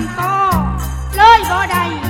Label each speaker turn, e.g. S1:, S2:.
S1: ำโตเลยบ่ได้